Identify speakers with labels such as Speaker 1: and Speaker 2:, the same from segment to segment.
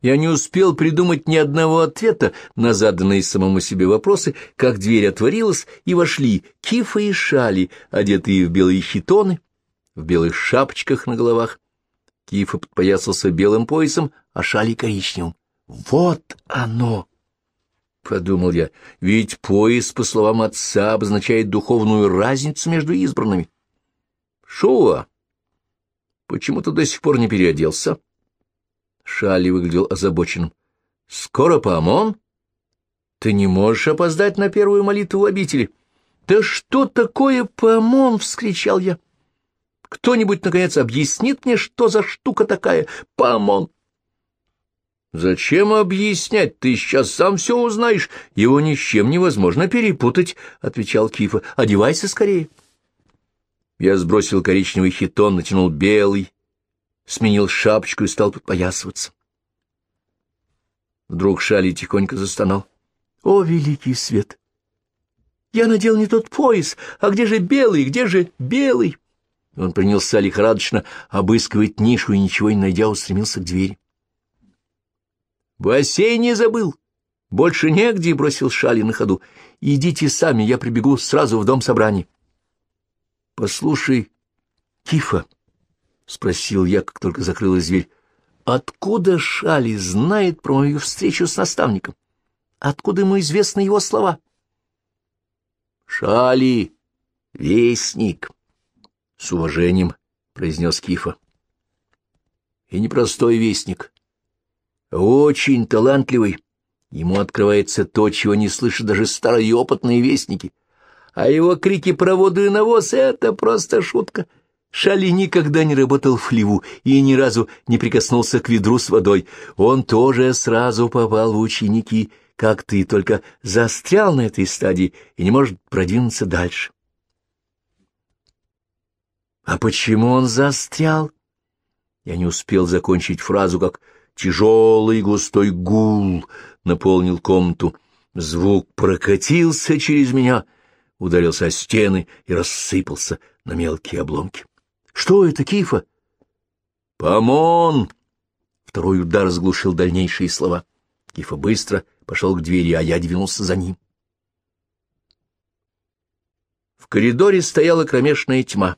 Speaker 1: Я не успел придумать ни одного ответа на заданные самому себе вопросы, как дверь отворилась, и вошли Кифа и Шали, одетые в белые хитоны, в белых шапочках на головах. Кифа подпоясался белым поясом, а Шали — коричневым. «Вот оно!» — подумал я, — ведь пояс, по словам отца, обозначает духовную разницу между избранными. «Шуа, почему ты до сих пор не переоделся?» Шали выглядел озабоченным. — Скоро Паамон? Ты не можешь опоздать на первую молитву в обители. — Да что такое Паамон? — вскричал я. — Кто-нибудь, наконец, объяснит мне, что за штука такая Паамон? — Зачем объяснять? Ты сейчас сам все узнаешь. Его ни с чем невозможно перепутать, — отвечал Кифа. — Одевайся скорее. Я сбросил коричневый хитон, натянул белый, сменил шапочку и стал подпоясываться. Вдруг Шали тихонько застонал. — О, великий свет! Я надел не тот пояс, а где же белый, где же белый? Он принялся лихорадочно обыскивать нишу и, ничего не найдя, устремился к двери. — Бассейн не забыл. Больше негде, — бросил Шали на ходу. — Идите сами, я прибегу сразу в дом собраний. — Послушай, Кифа, —— спросил я, как только закрылась дверь. — Откуда Шали знает про мою встречу с наставником? Откуда ему известны его слова? — Шали — вестник, — с уважением произнес Кифа. — И непростой вестник, очень талантливый. Ему открывается то, чего не слышат даже старые опытные вестники. А его крики про воду и навоз — это просто шутка — Шали никогда не работал в хлеву и ни разу не прикоснулся к ведру с водой. Он тоже сразу попал в ученики, как ты, только застрял на этой стадии и не может продвинуться дальше. А почему он застрял? Я не успел закончить фразу, как тяжелый густой гул наполнил комнату. Звук прокатился через меня, ударился о стены и рассыпался на мелкие обломки. Что это, Кифа? Помон! Второй удар заглушил дальнейшие слова. Кифа быстро пошел к двери, а я двинулся за ним. В коридоре стояла кромешная тьма.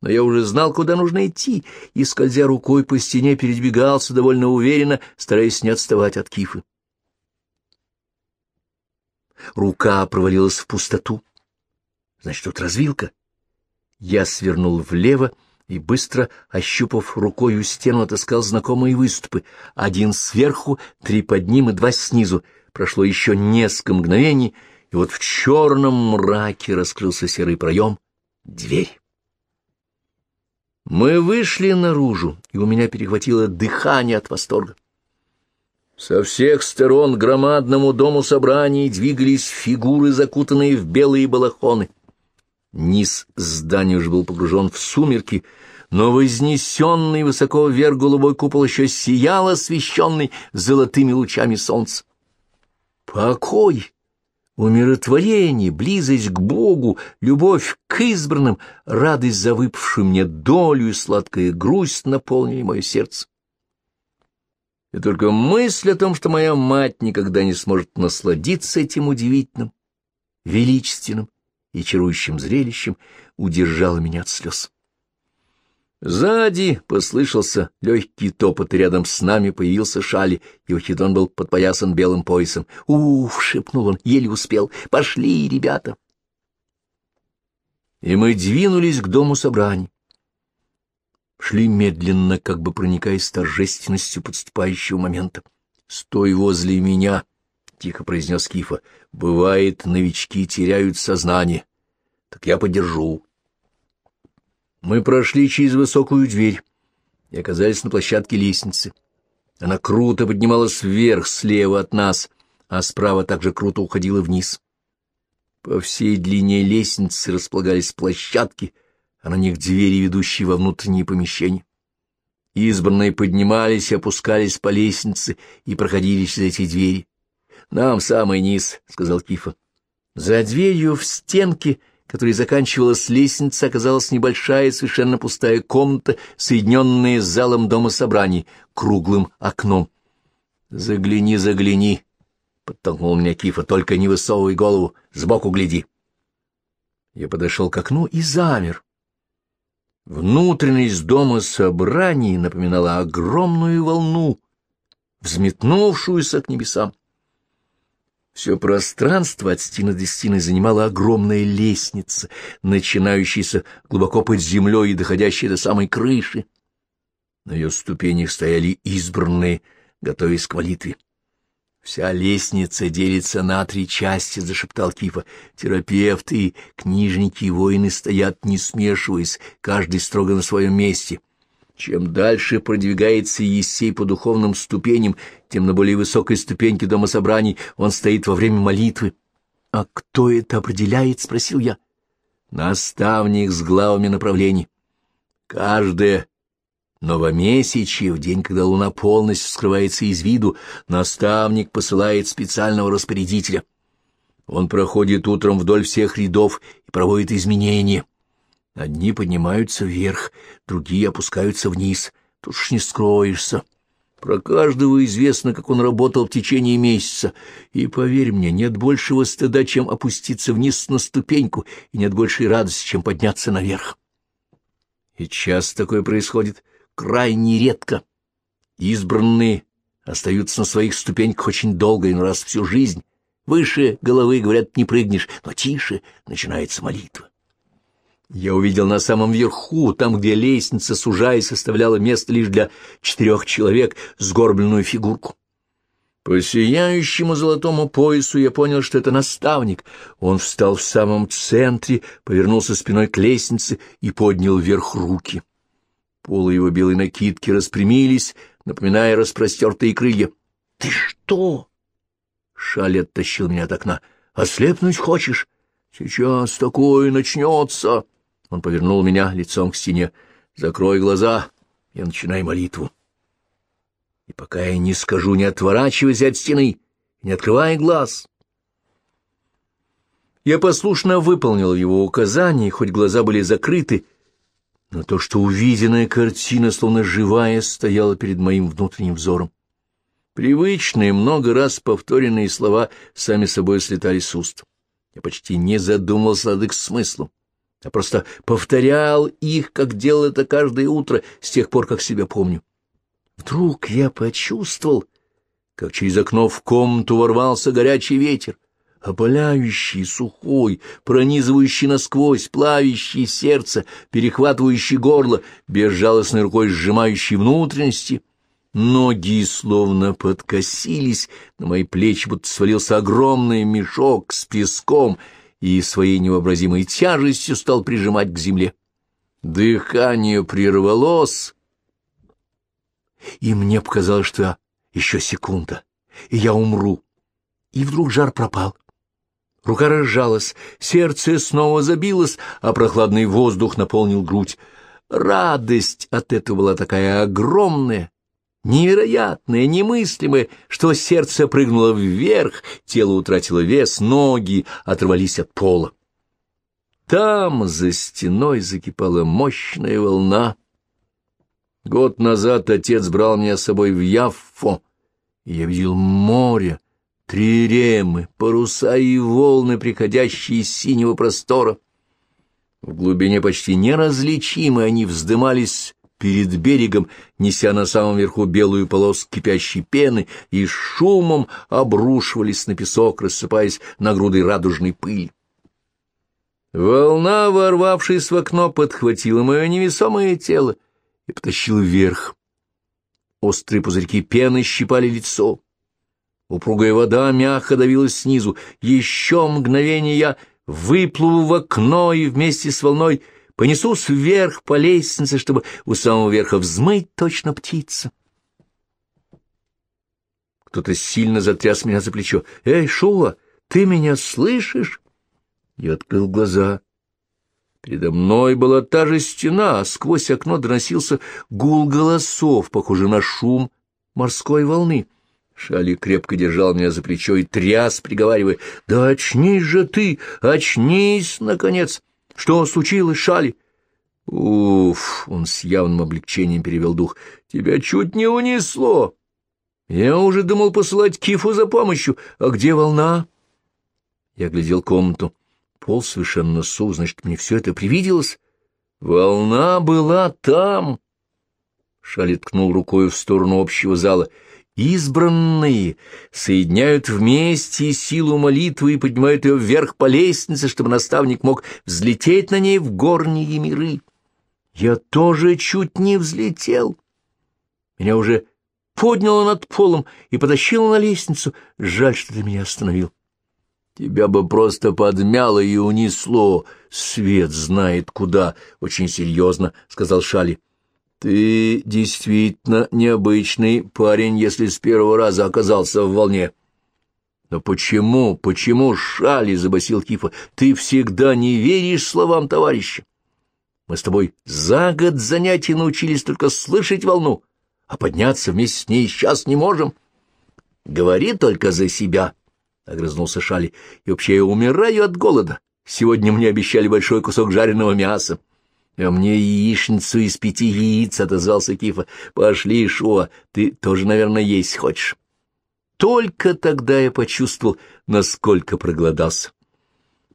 Speaker 1: Но я уже знал, куда нужно идти, и, скользя рукой по стене, передвигался довольно уверенно, стараясь не отставать от Кифы. Рука провалилась в пустоту. Значит, тут развилка. Я свернул влево и, быстро ощупав рукою стену, отыскал знакомые выступы. Один сверху, три под ним и два снизу. Прошло еще несколько мгновений, и вот в черном мраке раскрылся серый проем — дверь. Мы вышли наружу, и у меня перехватило дыхание от восторга. Со всех сторон к громадному дому собраний двигались фигуры, закутанные в белые балахоны. Низ здания уже был погружен в сумерки, но вознесенный высоко вверх голубой купол еще сиял, освещенный золотыми лучами солнца. Покой, умиротворение, близость к Богу, любовь к избранным, радость за выпавшую мне долю и сладкая грусть наполнили мое сердце. И только мысль о том, что моя мать никогда не сможет насладиться этим удивительным, величественным, и чарующим зрелищем удержала меня от слез. Сзади послышался легкий топот, и рядом с нами появился Шали, его хитон был подпоясан белым поясом. «Уф!» — шепнул он, еле успел. «Пошли, ребята!» И мы двинулись к дому собраний. Шли медленно, как бы проникаясь торжественностью подступающего момента. «Стой возле меня!» — тихо произнес Кифа. — Бывает, новички теряют сознание. Так я подержу. Мы прошли через высокую дверь и оказались на площадке лестницы. Она круто поднималась вверх слева от нас, а справа также круто уходила вниз. По всей длине лестницы располагались площадки, а на них двери, ведущие во внутренние помещения. Избранные поднимались и опускались по лестнице и проходили через эти двери. — Нам самый низ, — сказал Кифа. За дверью в стенке, которой заканчивалась лестница, оказалась небольшая, совершенно пустая комната, соединенная с залом дома собраний, круглым окном. Загляни, загляни, — подтолкнул меня Кифа, — только не высовывай голову, сбоку гляди. Я подошел к окну и замер. Внутренность дома собраний напоминала огромную волну, взметнувшуюся к небесам. Все пространство от стены до стены занимала огромная лестница, начинающаяся глубоко под землей и доходящая до самой крыши. На ее ступенях стояли избранные, готовясь к молитве. «Вся лестница делится на три части», — зашептал Кифа. «Терапевты, книжники и воины стоят, не смешиваясь, каждый строго на своем месте. Чем дальше продвигается Есей по духовным ступеням, тем на более высокой ступеньке дома собраний он стоит во время молитвы. — А кто это определяет? — спросил я. — Наставник с главами направлений. Каждое новомесячье, в день, когда луна полностью скрывается из виду, наставник посылает специального распорядителя. Он проходит утром вдоль всех рядов и проводит изменения. Одни поднимаются вверх, другие опускаются вниз. Тут ж не скроешься. Про каждого известно, как он работал в течение месяца. И, поверь мне, нет большего стыда, чем опуститься вниз на ступеньку, и нет большей радости, чем подняться наверх. И часто такое происходит крайне редко. Избранные остаются на своих ступеньках очень долго, и раз всю жизнь. Выше головы, говорят, не прыгнешь, но тише начинается молитва. Я увидел на самом верху, там, где лестница, сужаясь, оставляла место лишь для четырех человек, сгорбленную фигурку. По сияющему золотому поясу я понял, что это наставник. Он встал в самом центре, повернулся спиной к лестнице и поднял вверх руки. Полы его белой накидки распрямились, напоминая распростертые крылья. — Ты что? Шаль оттащил меня от окна. — Ослепнуть хочешь? Сейчас такое начнется. Он повернул меня лицом к стене. «Закрой глаза и начинай молитву». И пока я не скажу, не отворачивайся от стены, не открывай глаз. Я послушно выполнил его указания, хоть глаза были закрыты, но то, что увиденная картина, словно живая, стояла перед моим внутренним взором. Привычные, много раз повторенные слова сами собой слетали с уст. Я почти не задумался над их смыслом а просто повторял их, как делал это каждое утро с тех пор, как себя помню. Вдруг я почувствовал, как через окно в комнату ворвался горячий ветер, опаляющий, сухой, пронизывающий насквозь, плавящий сердце, перехватывающий горло, безжалостной рукой сжимающий внутренности. Ноги словно подкосились, на мои плечи будто свалился огромный мешок с песком — и своей невообразимой тяжестью стал прижимать к земле. Дыхание прервалось, и мне показалось, что я еще секунда, и я умру. И вдруг жар пропал. Рука разжалась, сердце снова забилось, а прохладный воздух наполнил грудь. Радость от этого была такая огромная, невероятное, немыслимое, что сердце прыгнуло вверх, тело утратило вес, ноги оторвались от пола. Там за стеной закипала мощная волна. Год назад отец брал меня с собой в Яффо, я видел море, триремы, паруса и волны, приходящие из синего простора. В глубине почти неразличимы они вздымались перед берегом, неся на самом верху белую полоску кипящей пены, и шумом обрушивались на песок, рассыпаясь на груды радужной пыли. Волна, ворвавшись в окно, подхватила мое невесомое тело и потащила вверх. Острые пузырьки пены щипали лицо. Упругая вода мягко давилась снизу. Еще мгновение я выплыл в окно и вместе с волной — понесусь вверх по лестнице, чтобы у самого верха взмыть точно птица. Кто-то сильно затряс меня за плечо. «Эй, Шула, ты меня слышишь?» Я открыл глаза. Передо мной была та же стена, а сквозь окно доносился гул голосов, похожий на шум морской волны. Шали крепко держал меня за плечо и тряс, приговаривая, «Да очнись же ты! Очнись, наконец!» Что случилось, Шали? Уф, он с явным облегчением перевел дух. Тебя чуть не унесло. Я уже думал посылать Кифу за помощью. А где волна? Я глядел комнату. Пол совершенно сух, значит, мне все это привиделось. Волна была там. Шали ткнул рукой в сторону общего зала. Избранные соединяют вместе силу молитвы и поднимают ее вверх по лестнице, чтобы наставник мог взлететь на ней в горние миры. Я тоже чуть не взлетел. Меня уже подняло над полом и потащило на лестницу. Жаль, что ты меня остановил. Тебя бы просто подмяло и унесло. Свет знает куда, — очень серьезно, — сказал Шали. Ты действительно необычный парень, если с первого раза оказался в волне. Но почему, почему, Шали, — забасил Кифа, — ты всегда не веришь словам товарища? Мы с тобой за год занятий научились только слышать волну, а подняться вместе с ней сейчас не можем. Говори только за себя, — огрызнулся Шали, — и вообще я умираю от голода. Сегодня мне обещали большой кусок жареного мяса. — А мне яичницу из пяти яиц, — отозвался Кифа. — Пошли, Шуа, ты тоже, наверное, есть хочешь. Только тогда я почувствовал, насколько проголодался.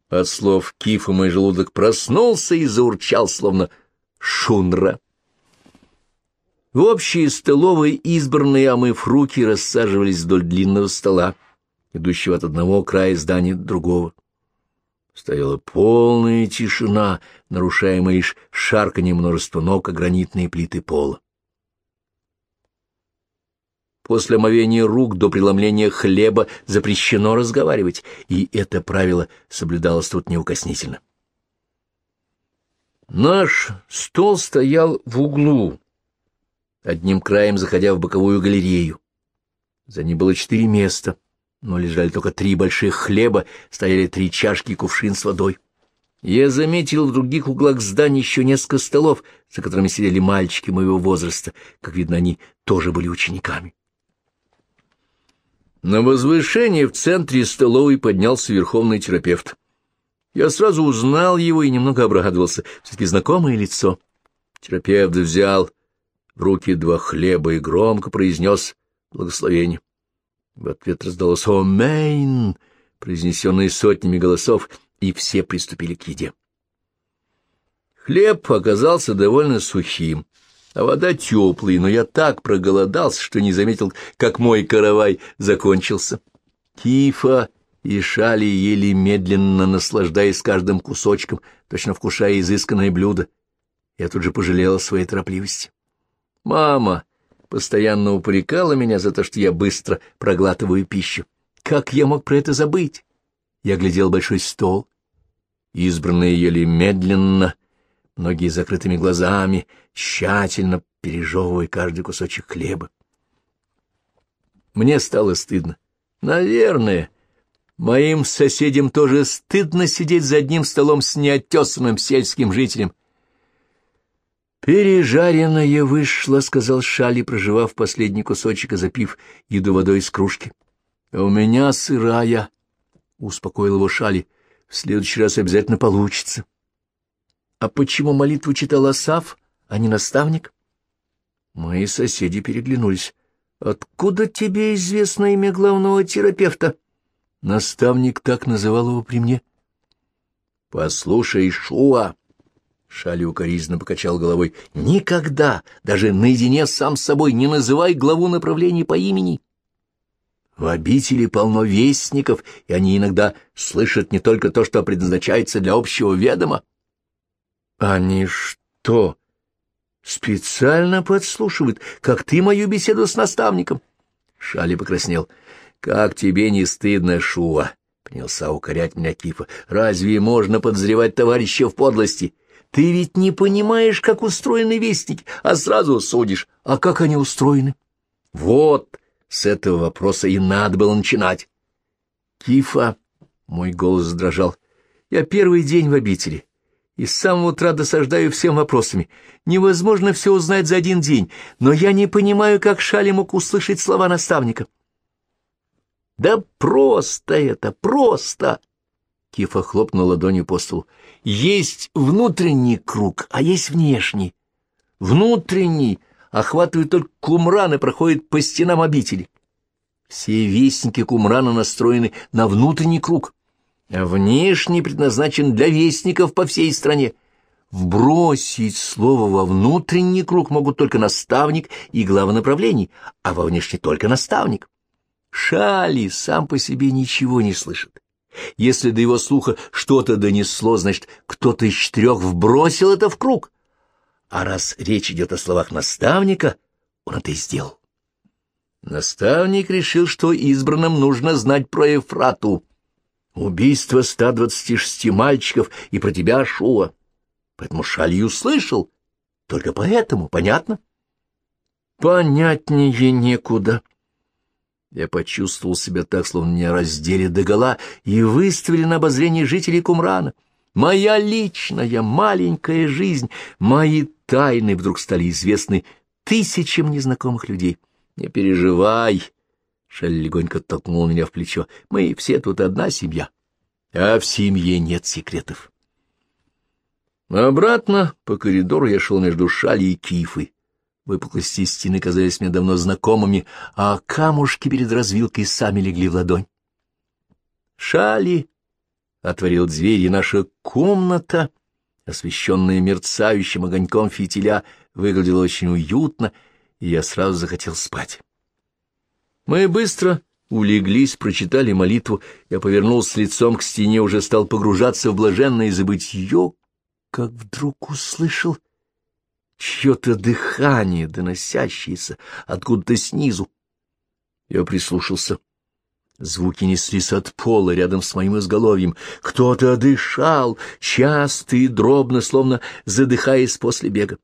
Speaker 1: От слов Кифа мой желудок проснулся и заурчал, словно шунра. В общей столовой избранные, омыв руки, рассаживались вдоль длинного стола, идущего от одного края здания до другого. Стояла полная тишина, нарушаемая лишь шарканьем множества ног о гранитные плиты пола. После омовения рук до преломления хлеба запрещено разговаривать, и это правило соблюдалось тут неукоснительно. Наш стол стоял в углу, одним краем заходя в боковую галерею. За ним было четыре места, но лежали только три больших хлеба, стояли три чашки и кувшин с водой. Я заметил в других углах здания еще несколько столов, за которыми сидели мальчики моего возраста. Как видно, они тоже были учениками. На возвышение в центре столовой поднялся верховный терапевт. Я сразу узнал его и немного обрадовался. Все-таки знакомое лицо. Терапевт взял в руки два хлеба и громко произнес благословение. В ответ раздалось «Омейн», произнесенное сотнями голосов, и все приступили к еде. Хлеб оказался довольно сухим, а вода теплой, но я так проголодался, что не заметил, как мой каравай закончился. Кифа и Шали ели медленно, наслаждаясь каждым кусочком, точно вкушая изысканное блюдо. Я тут же пожалела своей торопливости. Мама постоянно упрекала меня за то, что я быстро проглатываю пищу. Как я мог про это забыть? Я глядел большой стол. Избранные ели медленно, многие закрытыми глазами, тщательно пережевывая каждый кусочек хлеба. Мне стало стыдно. Наверное, моим соседям тоже стыдно сидеть за одним столом с неотесанным сельским жителем. «Пережаренное вышло», — сказал Шали, проживав последний кусочек и запив еду водой из кружки. «А у меня сырая», — успокоил его Шали. «В следующий раз обязательно получится». «А почему молитву читал Асав, а не наставник?» Мои соседи переглянулись. «Откуда тебе известно имя главного терапевта?» Наставник так называл его при мне. «Послушай, Шуа!» Шали укоризненно покачал головой. «Никогда, даже наедине сам с собой, не называй главу направления по имени!» В обители полно вестников, и они иногда слышат не только то, что предназначается для общего ведома. Они что, специально подслушивают, как ты мою беседу с наставником? Шали покраснел. Как тебе не стыдно, Шуа? Принялся укорять меня Кифа. Разве можно подозревать товарища в подлости? Ты ведь не понимаешь, как устроены вестники, а сразу судишь. А как они устроены? Вот, с этого вопроса и надо было начинать. Кифа, мой голос дрожал, я первый день в обители и с самого утра досаждаю всем вопросами. Невозможно все узнать за один день, но я не понимаю, как Шали мог услышать слова наставника. «Да просто это, просто!» Кифа хлопнул ладонью по столу. «Есть внутренний круг, а есть внешний. Внутренний охватывает только кумран и проходит по стенам обители. Все вестники Кумрана настроены на внутренний круг, а внешний предназначен для вестников по всей стране. Вбросить слово во внутренний круг могут только наставник и глава направлений, а во внешний только наставник. Шали сам по себе ничего не слышит. Если до его слуха что-то донесло, значит, кто-то из четырех вбросил это в круг. А раз речь идет о словах наставника, он это и сделал. Наставник решил, что избранным нужно знать про Ефрату. Убийство 126 мальчиков и про тебя, Шуа. Поэтому Шалью слышал. Только поэтому, понятно? Понятнее некуда. Я почувствовал себя так, словно меня раздели догола и выставили на обозрение жителей Кумрана. Моя личная маленькая жизнь, мои тайны вдруг стали известны тысячам незнакомых людей. Не переживай, Шелли легонько толкнул меня в плечо. Мы все тут одна семья, а в семье нет секретов. Обратно по коридору я шел между Шали и Кифой. Выпуклости стены казались мне давно знакомыми, а камушки перед развилкой сами легли в ладонь. Шали отворил дверь, и наша комната, освещенная мерцающим огоньком фитиля, выглядела очень уютно, и я сразу захотел спать. Мы быстро улеглись, прочитали молитву, я повернулся лицом к стене, уже стал погружаться в блаженное забытье, как вдруг услышал чье-то дыхание, доносящееся откуда-то снизу. Я прислушался. Звуки неслись от пола рядом с моим изголовьем. Кто-то дышал, часто и дробно, словно задыхаясь после бега.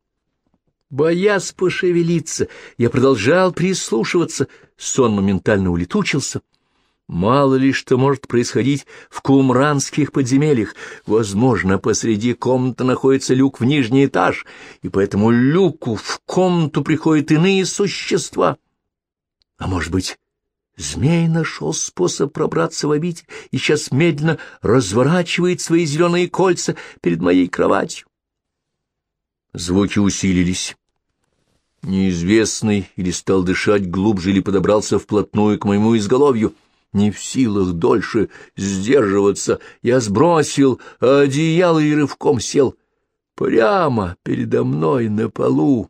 Speaker 1: Боясь пошевелиться, я продолжал прислушиваться. Сон моментально улетучился. Мало ли что может происходить в кумранских подземельях. Возможно, посреди комнаты находится люк в нижний этаж, и поэтому люку в комнату приходят иные существа. А может быть, змей нашел способ пробраться в обитель и сейчас медленно разворачивает свои зеленые кольца перед моей кроватью? Звуки усилились. Неизвестный или стал дышать глубже, или подобрался вплотную к моему изголовью — не в силах дольше сдерживаться, я сбросил одеяло и рывком сел. Прямо передо мной на полу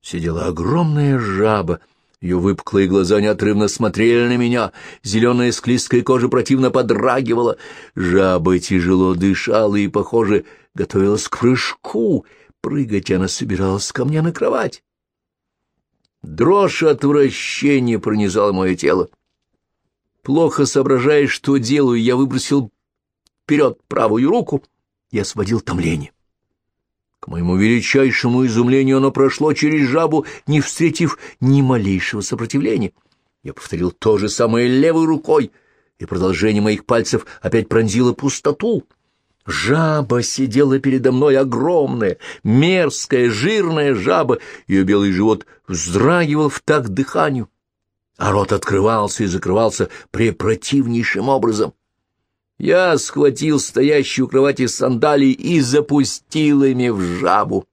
Speaker 1: сидела огромная жаба. Ее выпуклые глаза неотрывно смотрели на меня, зеленая склизкая кожа противно подрагивала. Жаба тяжело дышала и, похоже, готовилась к прыжку. Прыгать она собиралась ко мне на кровать. Дрожь отвращения пронизала мое тело. Плохо соображая, что делаю, я выбросил вперед правую руку и освободил томление. К моему величайшему изумлению оно прошло через жабу, не встретив ни малейшего сопротивления. Я повторил то же самое левой рукой, и продолжение моих пальцев опять пронзило пустоту. Жаба сидела передо мной огромная, мерзкая, жирная жаба, ее белый живот вздрагивал в такт дыханию а рот открывался и закрывался препротивнейшим образом. Я схватил стоящую у кровати сандалии и запустил ими в жабу.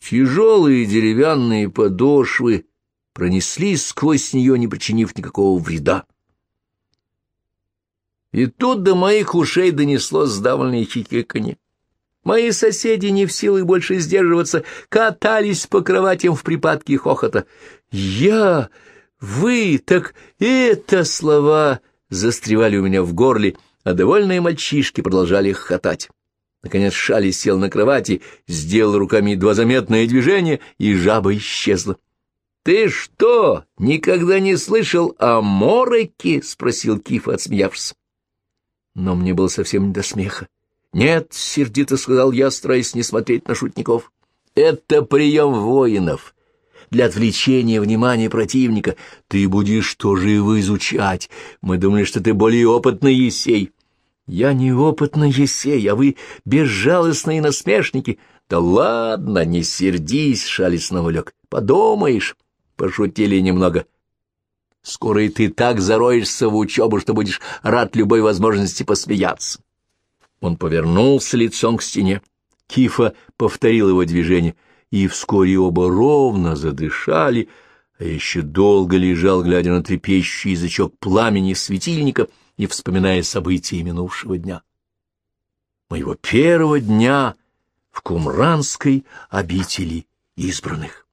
Speaker 1: Тяжелые деревянные подошвы пронеслись сквозь нее, не причинив никакого вреда. И тут до моих ушей донесло сдавленное хихиканье. Мои соседи, не в силах больше сдерживаться, катались по кроватям в припадке хохота. Я «Вы, так это слова!» застревали у меня в горле, а довольные мальчишки продолжали хохотать. Наконец Шали сел на кровати, сделал руками едва заметное движение, и жаба исчезла. «Ты что, никогда не слышал о мореке?» — спросил Киф, отсмеявшись. Но мне было совсем не до смеха. «Нет», — сердито сказал я, стараясь не смотреть на шутников. «Это прием воинов для отвлечения внимания противника. Ты будешь тоже его изучать. Мы думали, что ты более опытный Есей. Я не опытный Есей, а вы безжалостные насмешники. Да ладно, не сердись, Шали снова лег. Подумаешь, пошутили немного. Скоро и ты так зароешься в учебу, что будешь рад любой возможности посмеяться. Он повернулся лицом к стене. Кифа повторил его движение — и вскоре оба ровно задышали, а еще долго лежал, глядя на трепещущий язычок пламени светильника и вспоминая события минувшего дня. Моего первого дня в Кумранской обители избранных.